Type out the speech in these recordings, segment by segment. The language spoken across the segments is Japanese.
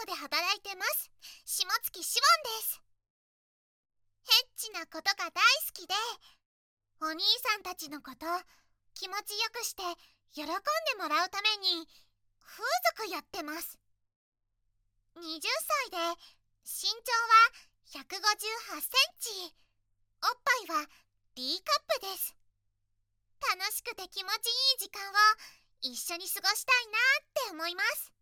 トで働いてます。下月しぼんです。ヘッチなことが大好きでお兄さんたちのこと気持ちよくして喜んでもらうために風俗やってます。20歳で身長は158センチ。おっぱいは D カップです。楽しくて気持ちいい時間を一緒に過ごしたいなって思います。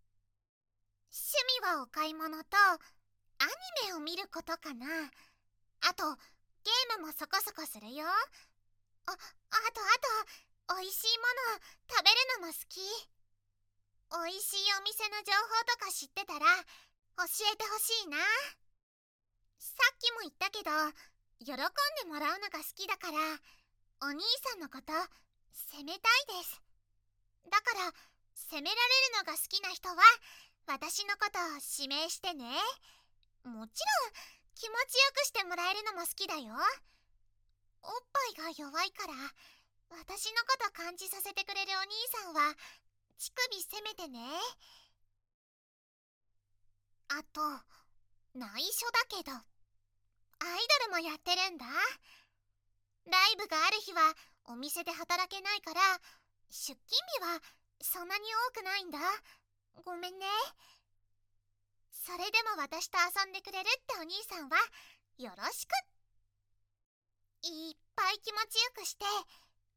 趣味はお買い物とアニメを見ることかな。あとゲームもそこそこするよ。ああとあとおいしいもの食べるのも好き。おいしいお店の情報とか知ってたら教えてほしいな。さっきも言ったけど喜んでもらうのが好きだからお兄さんのこと責めたいです。だから責められるのが好きな人は私のこと指名してね。もちろん気持ちよくしてもらえるのも好きだよ。おっぱいが弱いから私のこと感じさせてくれるお兄さんは乳首責めてね。あと内緒だけどアイドルもやってるんだ。ライブがある日はお店で働けないから出勤日はそんなに多くないんだ。ごめんね。それでも私と遊んでくれるってお兄さんはよろしく。いっぱい気持ちよくして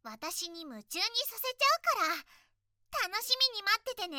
私に夢中にさせちゃうから。楽しみに待っててね。